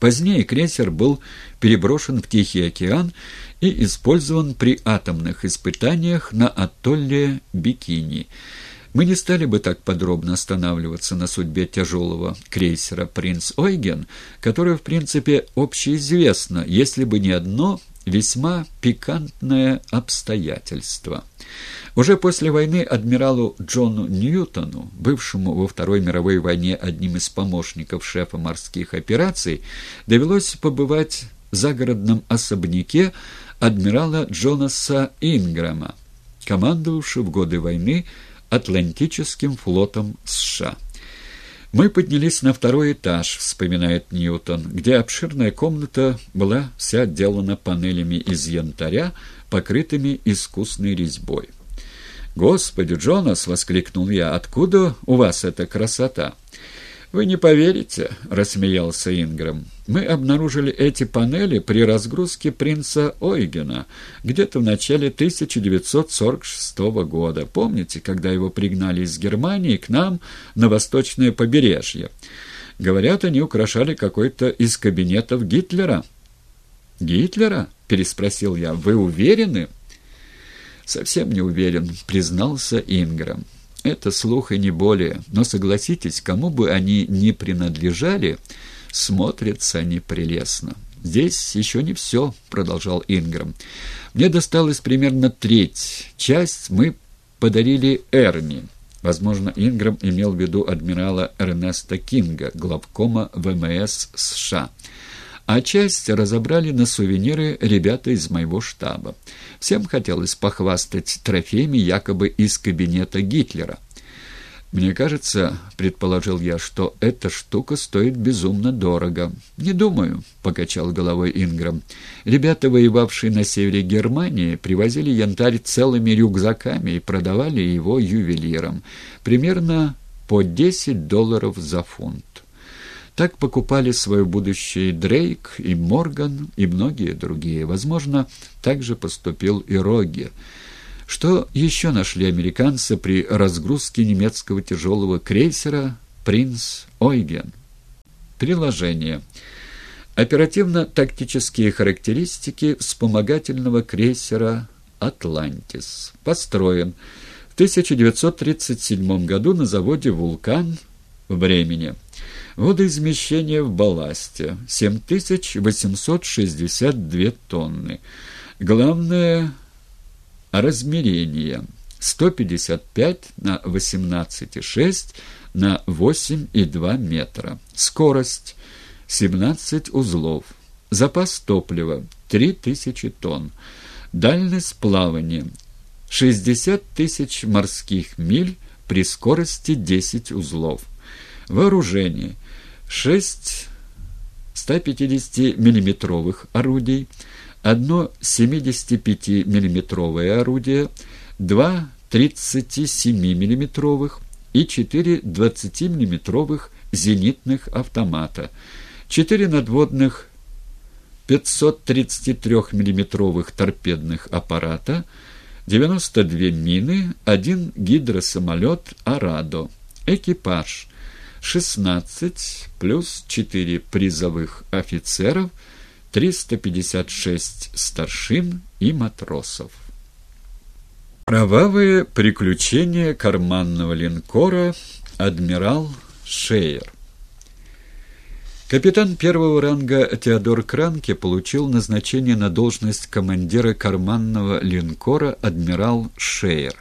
Позднее крейсер был переброшен в Тихий океан и использован при атомных испытаниях на атолле Бикини. Мы не стали бы так подробно останавливаться на судьбе тяжелого крейсера «Принц Ойген», которое, в принципе, общеизвестно, если бы не одно весьма пикантное обстоятельство. Уже после войны адмиралу Джону Ньютону, бывшему во Второй мировой войне одним из помощников шефа морских операций, довелось побывать в загородном особняке адмирала Джонаса Инграма, командовавшего в годы войны Атлантическим флотом США. «Мы поднялись на второй этаж», — вспоминает Ньютон, где обширная комната была вся отделана панелями из янтаря, покрытыми искусной резьбой. «Господи, Джонас!» — воскликнул я. «Откуда у вас эта красота?» «Вы не поверите», — рассмеялся Инграм. «Мы обнаружили эти панели при разгрузке принца Ойгена где-то в начале 1946 года. Помните, когда его пригнали из Германии к нам на восточное побережье? Говорят, они украшали какой-то из кабинетов Гитлера». «Гитлера?» — переспросил я. «Вы уверены?» «Совсем не уверен», — признался Инграм. «Это слух и не более. Но согласитесь, кому бы они ни принадлежали, смотрятся они прелестно». «Здесь еще не все», — продолжал Инграм. «Мне досталась примерно треть. Часть мы подарили Эрни». Возможно, Инграм имел в виду адмирала Эрнеста Кинга, главкома ВМС США а часть разобрали на сувениры ребята из моего штаба. Всем хотелось похвастать трофеями якобы из кабинета Гитлера. «Мне кажется, — предположил я, — что эта штука стоит безумно дорого». «Не думаю», — покачал головой Инграм. «Ребята, воевавшие на севере Германии, привозили янтарь целыми рюкзаками и продавали его ювелирам. Примерно по 10 долларов за фунт». Так покупали свое будущее Дрейк, и Морган, и многие другие. Возможно, так же поступил и Роги. Что еще нашли американцы при разгрузке немецкого тяжелого крейсера «Принц Ойген»? Приложение. Оперативно-тактические характеристики вспомогательного крейсера «Атлантис». Построен в 1937 году на заводе «Вулкан» в Бремени. Водоизмещение в балласте 7862 тонны. Главное размерение 155 на 18,6 на 8,2 метра. Скорость 17 узлов. Запас топлива 3000 тонн. Дальность плавания 60 тысяч морских миль при скорости 10 узлов. Вооружение – шесть 150-миллиметровых орудий, одно 75-миллиметровое орудие, два 37-миллиметровых и четыре 20-миллиметровых зенитных автомата, четыре надводных 533-миллиметровых торпедных аппарата, 92 мины, один гидросамолет «Арадо», экипаж – 16 плюс 4 призовых офицеров, 356 старшин и матросов. Кровавые приключения карманного линкора «Адмирал Шейер». Капитан первого ранга Теодор Кранке получил назначение на должность командира карманного линкора «Адмирал Шейер»,